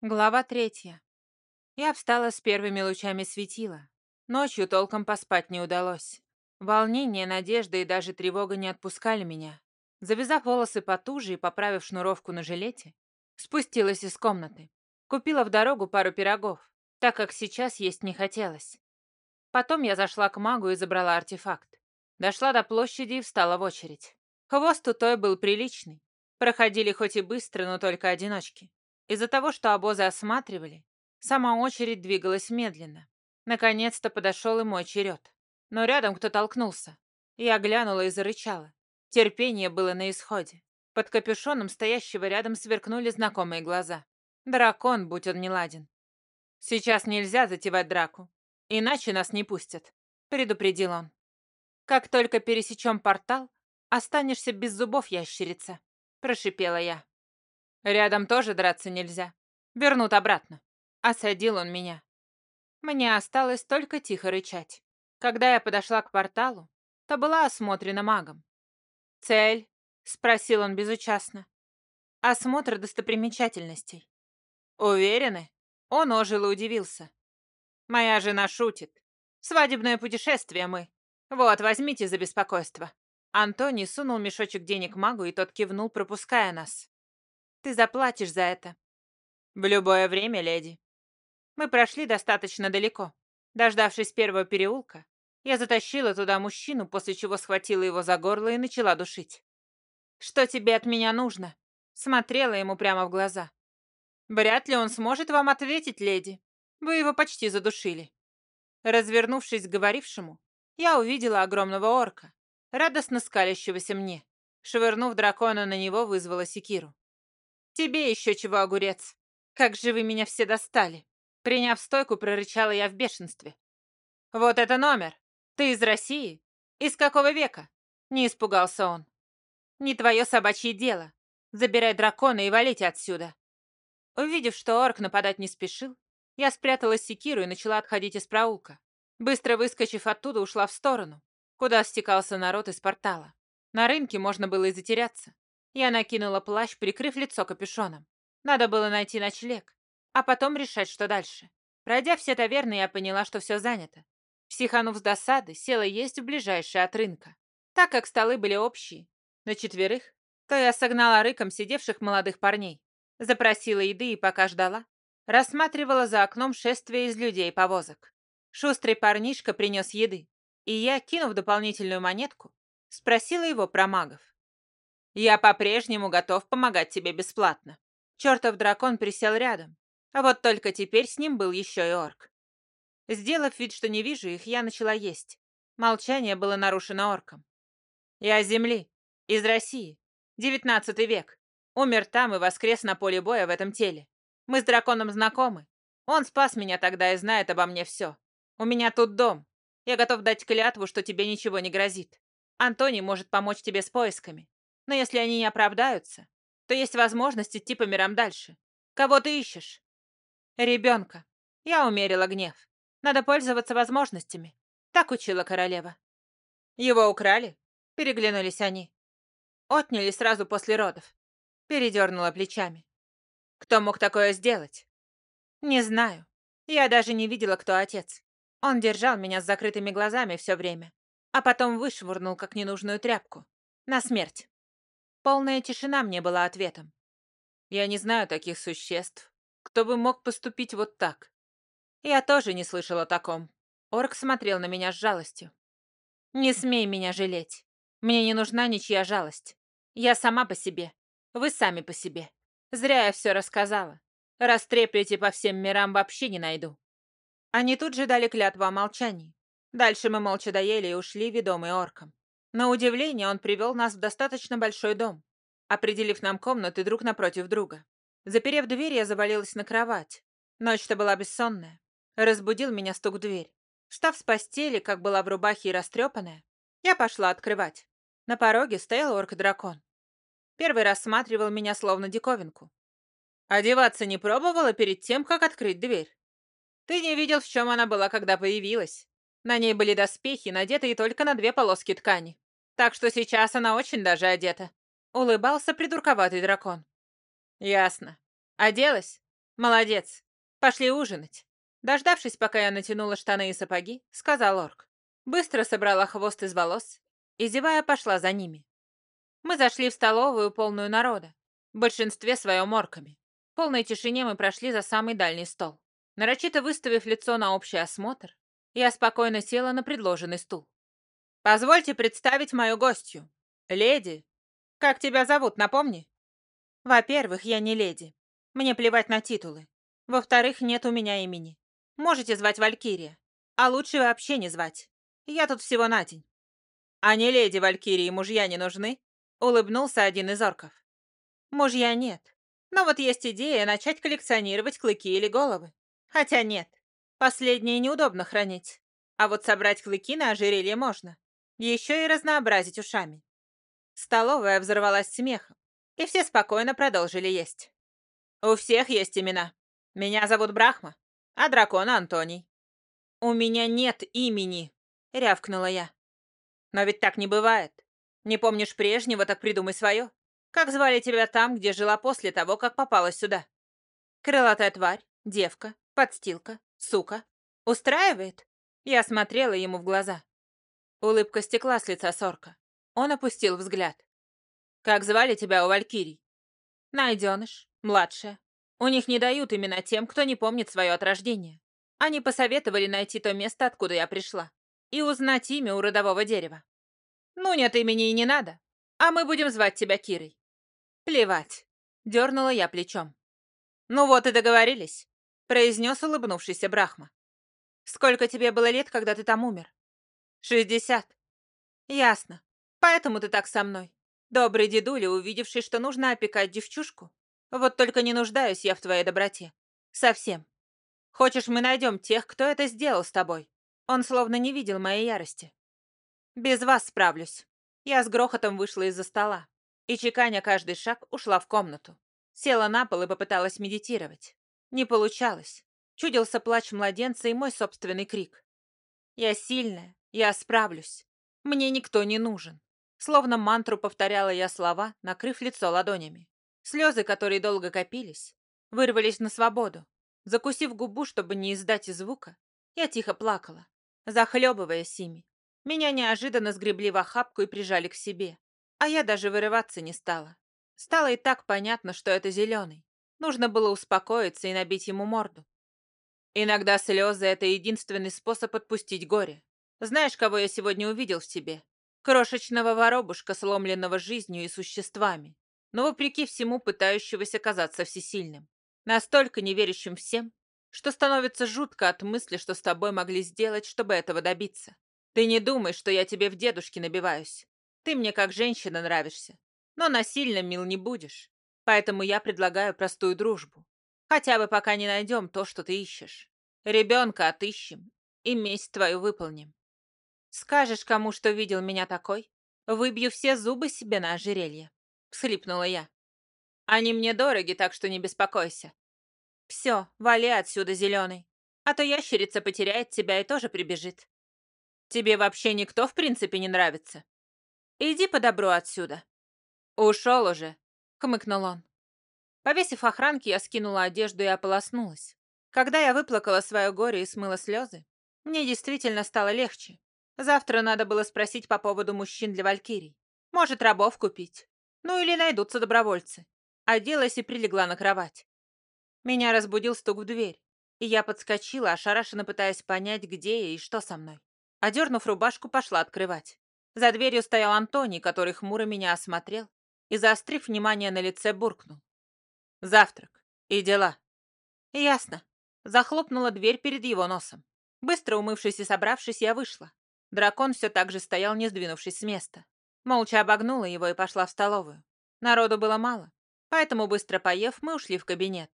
Глава третья. Я встала с первыми лучами светила. Ночью толком поспать не удалось. Волнение, надежда и даже тревога не отпускали меня. Завязав волосы потуже и поправив шнуровку на жилете, спустилась из комнаты. Купила в дорогу пару пирогов, так как сейчас есть не хотелось. Потом я зашла к магу и забрала артефакт. Дошла до площади и встала в очередь. Хвост у той был приличный. Проходили хоть и быстро, но только одиночки. Из-за того, что обозы осматривали, сама очередь двигалась медленно. Наконец-то подошел и мой черед. Но рядом кто толкнулся. Я глянула и зарычала. Терпение было на исходе. Под капюшоном стоящего рядом сверкнули знакомые глаза. Дракон, будь он неладен. «Сейчас нельзя затевать драку, иначе нас не пустят», — предупредил он. «Как только пересечем портал, останешься без зубов, ящерица», — прошипела я. Рядом тоже драться нельзя. Вернут обратно. Осадил он меня. Мне осталось только тихо рычать. Когда я подошла к порталу, то была осмотрена магом. «Цель?» — спросил он безучастно. «Осмотр достопримечательностей». «Уверены?» Он ожил и удивился. «Моя жена шутит. Свадебное путешествие мы. Вот, возьмите за беспокойство». Антоний сунул мешочек денег магу, и тот кивнул, пропуская нас. Ты заплатишь за это. В любое время, леди. Мы прошли достаточно далеко. Дождавшись первого переулка, я затащила туда мужчину, после чего схватила его за горло и начала душить. «Что тебе от меня нужно?» Смотрела ему прямо в глаза. «Вряд ли он сможет вам ответить, леди. Вы его почти задушили». Развернувшись к говорившему, я увидела огромного орка, радостно скалящегося мне. Швырнув дракона на него, вызвала секиру. «Тебе еще чего, огурец? Как же вы меня все достали!» Приняв стойку, прорычала я в бешенстве. «Вот это номер! Ты из России? Из какого века?» Не испугался он. «Не твое собачье дело. Забирай дракона и валите отсюда!» Увидев, что орк нападать не спешил, я спрятала секиру и начала отходить из проулка. Быстро выскочив оттуда, ушла в сторону, куда стекался народ из портала. На рынке можно было и затеряться. Я накинула плащ, прикрыв лицо капюшоном. Надо было найти ночлег, а потом решать, что дальше. Пройдя все таверны, я поняла, что все занято. Психанув с досады, села есть в ближайшее от рынка. Так как столы были общие, на четверых, то я согнала рыком сидевших молодых парней. Запросила еды и пока ждала, рассматривала за окном шествие из людей повозок. Шустрый парнишка принес еды, и я, кинув дополнительную монетку, спросила его про магов. Я по-прежнему готов помогать тебе бесплатно. Чертов дракон присел рядом, а вот только теперь с ним был еще и орк. Сделав вид, что не вижу их, я начала есть. Молчание было нарушено орком. Я земли, из России, девятнадцатый век. Умер там и воскрес на поле боя в этом теле. Мы с драконом знакомы. Он спас меня тогда и знает обо мне все. У меня тут дом. Я готов дать клятву, что тебе ничего не грозит. Антоний может помочь тебе с поисками. Но если они не оправдаются, то есть возможность идти по мирам дальше. Кого ты ищешь? Ребенка. Я умерила гнев. Надо пользоваться возможностями. Так учила королева. Его украли? Переглянулись они. Отняли сразу после родов. Передернула плечами. Кто мог такое сделать? Не знаю. Я даже не видела, кто отец. Он держал меня с закрытыми глазами все время, а потом вышвырнул как ненужную тряпку. На смерть. Полная тишина мне была ответом. Я не знаю таких существ. Кто бы мог поступить вот так? Я тоже не слышала о таком. Орк смотрел на меня с жалостью. Не смей меня жалеть. Мне не нужна ничья жалость. Я сама по себе. Вы сами по себе. Зря я все рассказала. Растреплете по всем мирам вообще не найду. Они тут же дали клятву о молчании. Дальше мы молча доели и ушли, ведомые орком. На удивление он привел нас в достаточно большой дом, определив нам комнаты друг напротив друга. Заперев дверь, я завалилась на кровать. Ночь-то была бессонная. Разбудил меня стук в дверь. Встав с постели, как была в рубахе и растрепанная, я пошла открывать. На пороге стоял орк-дракон. Первый рассматривал меня словно диковинку. Одеваться не пробовала перед тем, как открыть дверь. Ты не видел, в чем она была, когда появилась. На ней были доспехи, надетые только на две полоски ткани. Так что сейчас она очень даже одета. Улыбался придурковатый дракон. Ясно. Оделась? Молодец. Пошли ужинать. Дождавшись, пока я натянула штаны и сапоги, сказал орк. Быстро собрала хвост из волос и, зевая, пошла за ними. Мы зашли в столовую, полную народа, в большинстве своем орками. В полной тишине мы прошли за самый дальний стол. Нарочито выставив лицо на общий осмотр, я спокойно села на предложенный стул. «Позвольте представить мою гостью. Леди. Как тебя зовут, напомни?» «Во-первых, я не леди. Мне плевать на титулы. Во-вторых, нет у меня имени. Можете звать Валькирия. А лучше вообще не звать. Я тут всего на день». «А не леди Валькирии мужья не нужны?» Улыбнулся один из орков. «Мужья нет. Но вот есть идея начать коллекционировать клыки или головы. Хотя нет, последнее неудобно хранить. А вот собрать клыки на ожерелье можно. Еще и разнообразить ушами. Столовая взорвалась смехом, и все спокойно продолжили есть. У всех есть имена. Меня зовут Брахма, а дракона Антоний. У меня нет имени, рявкнула я. Но ведь так не бывает. Не помнишь прежнего, так придумай свое. Как звали тебя там, где жила после того, как попала сюда? Крылатая тварь, девка, подстилка, сука. Устраивает? Я смотрела ему в глаза. Улыбка стекла с лица сорка. Он опустил взгляд. «Как звали тебя у Валькирий?» «Найденыш, младшая. У них не дают имена тем, кто не помнит свое от рождения. Они посоветовали найти то место, откуда я пришла, и узнать имя у родового дерева. Ну, нет имени и не надо, а мы будем звать тебя Кирой». «Плевать», — дернула я плечом. «Ну вот и договорились произнес улыбнувшийся Брахма. «Сколько тебе было лет, когда ты там умер?» «Шестьдесят». «Ясно. Поэтому ты так со мной. Добрый дедуля, увидевший, что нужно опекать девчушку. Вот только не нуждаюсь я в твоей доброте. Совсем. Хочешь, мы найдем тех, кто это сделал с тобой?» Он словно не видел моей ярости. «Без вас справлюсь». Я с грохотом вышла из-за стола и, чеканя каждый шаг, ушла в комнату. Села на пол и попыталась медитировать. Не получалось. Чудился плач младенца и мой собственный крик. «Я сильная, я справлюсь. Мне никто не нужен». Словно мантру повторяла я слова, накрыв лицо ладонями. Слезы, которые долго копились, вырвались на свободу. Закусив губу, чтобы не издать и звука, я тихо плакала, захлебываясь ими. Меня неожиданно сгребли в охапку и прижали к себе. А я даже вырываться не стала. Стало и так понятно, что это зеленый. Нужно было успокоиться и набить ему морду. Иногда слезы — это единственный способ отпустить горе. Знаешь, кого я сегодня увидел в тебе? Крошечного воробушка, сломленного жизнью и существами, но вопреки всему пытающегося казаться всесильным. Настолько не верящим всем, что становится жутко от мысли, что с тобой могли сделать, чтобы этого добиться. Ты не думай, что я тебе в дедушке набиваюсь. Ты мне как женщина нравишься, но насильно мил не будешь. Поэтому я предлагаю простую дружбу. Хотя бы пока не найдем то, что ты ищешь. Ребенка отыщем и месть твою выполним. Скажешь кому, что видел меня такой, выбью все зубы себе на ожерелье. Всхлипнула я. Они мне дороги, так что не беспокойся. Все, вали отсюда, зеленый. А то ящерица потеряет тебя и тоже прибежит. Тебе вообще никто в принципе не нравится. Иди по добру отсюда. Ушел уже, — хмыкнул он. Повесив охранки, я скинула одежду и ополоснулась. Когда я выплакала свое горе и смыла слезы, мне действительно стало легче. Завтра надо было спросить по поводу мужчин для валькирий. Может, рабов купить. Ну или найдутся добровольцы. Оделась и прилегла на кровать. Меня разбудил стук в дверь, и я подскочила, ошарашенно пытаясь понять, где я и что со мной. Одернув рубашку, пошла открывать. За дверью стоял Антоний, который хмуро меня осмотрел и, заострив внимание на лице, буркнул. «Завтрак. И дела». «Ясно». Захлопнула дверь перед его носом. Быстро умывшись и собравшись, я вышла. Дракон все так же стоял, не сдвинувшись с места. Молча обогнула его и пошла в столовую. Народу было мало, поэтому, быстро поев, мы ушли в кабинет.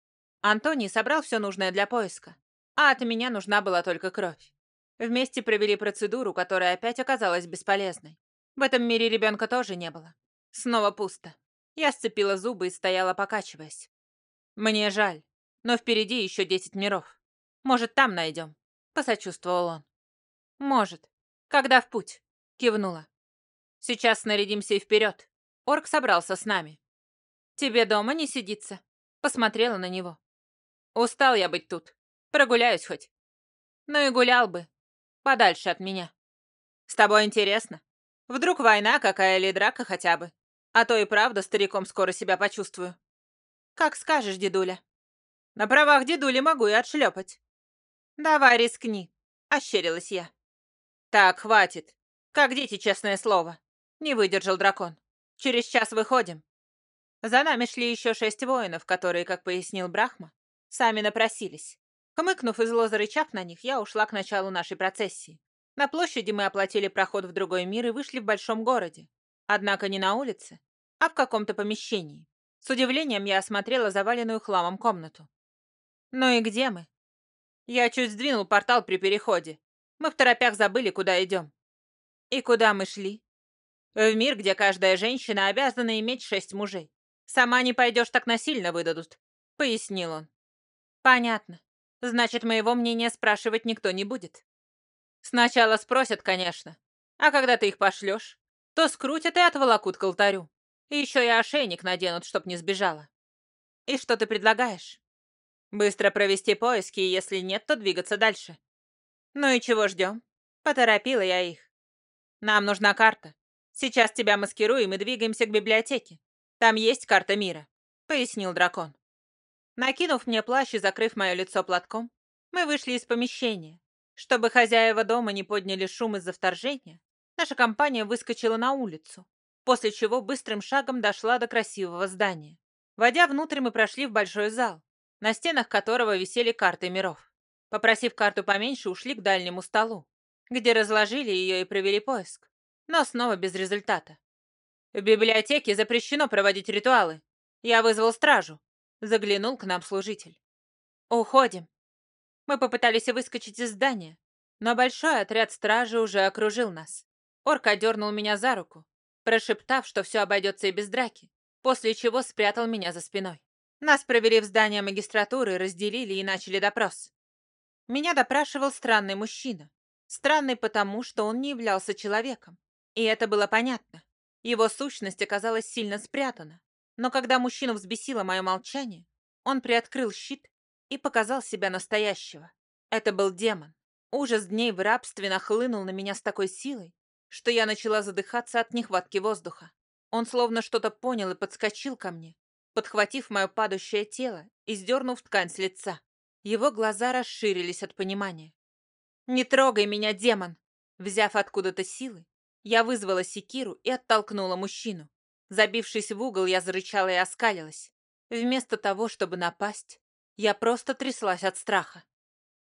Антоний собрал все нужное для поиска, а от меня нужна была только кровь. Вместе провели процедуру, которая опять оказалась бесполезной. В этом мире ребенка тоже не было. Снова пусто. Я сцепила зубы и стояла, покачиваясь. Мне жаль, но впереди еще десять миров. Может, там найдем? Посочувствовал он. Может. Когда в путь? Кивнула. Сейчас снарядимся и вперед. Орк собрался с нами. Тебе дома не сидится? Посмотрела на него. Устал я быть тут. Прогуляюсь хоть. Ну и гулял бы. Подальше от меня. С тобой интересно? Вдруг война какая или драка хотя бы? А то и правда стариком скоро себя почувствую. Как скажешь, дедуля. На правах дедули могу и отшлепать. Давай рискни, ощерилась я. Так, хватит. Как дети, честное слово. Не выдержал дракон. Через час выходим. За нами шли еще шесть воинов, которые, как пояснил Брахма, сами напросились. Хмыкнув и зло зарычав на них, я ушла к началу нашей процессии. На площади мы оплатили проход в другой мир и вышли в большом городе. Однако не на улице, а в каком-то помещении. С удивлением я осмотрела заваленную хламом комнату. Ну и где мы? Я чуть сдвинул портал при переходе. Мы в торопях забыли, куда идем. И куда мы шли? В мир, где каждая женщина обязана иметь шесть мужей. Сама не пойдешь, так насильно выдадут, — пояснил он. Понятно. Значит, моего мнения спрашивать никто не будет. Сначала спросят, конечно. А когда ты их пошлешь, то скрутят и отволокут к алтарю. И еще и ошейник наденут, чтоб не сбежала. И что ты предлагаешь? Быстро провести поиски, и если нет, то двигаться дальше. Ну и чего ждем? Поторопила я их. Нам нужна карта. Сейчас тебя маскируем и двигаемся к библиотеке. Там есть карта мира, пояснил дракон. Накинув мне плащ и закрыв мое лицо платком, мы вышли из помещения. Чтобы хозяева дома не подняли шум из-за вторжения, наша компания выскочила на улицу, после чего быстрым шагом дошла до красивого здания. Войдя внутрь, мы прошли в большой зал, на стенах которого висели карты миров. Попросив карту поменьше, ушли к дальнему столу, где разложили ее и провели поиск, но снова без результата. В библиотеке запрещено проводить ритуалы. Я вызвал стражу. Заглянул к нам служитель. Уходим. Мы попытались выскочить из здания, но большой отряд стражи уже окружил нас. Орк одернул меня за руку, прошептав, что все обойдется и без драки, после чего спрятал меня за спиной. Нас провели в здание магистратуры, разделили и начали допрос. Меня допрашивал странный мужчина. Странный потому, что он не являлся человеком. И это было понятно. Его сущность оказалась сильно спрятана. Но когда мужчину взбесило мое молчание, он приоткрыл щит и показал себя настоящего. Это был демон. Ужас дней в рабстве нахлынул на меня с такой силой, что я начала задыхаться от нехватки воздуха. Он словно что-то понял и подскочил ко мне, подхватив мое падающее тело и сдернув ткань с лица. Его глаза расширились от понимания. «Не трогай меня, демон!» Взяв откуда-то силы, я вызвала секиру и оттолкнула мужчину. Забившись в угол, я зарычала и оскалилась. Вместо того, чтобы напасть, я просто тряслась от страха.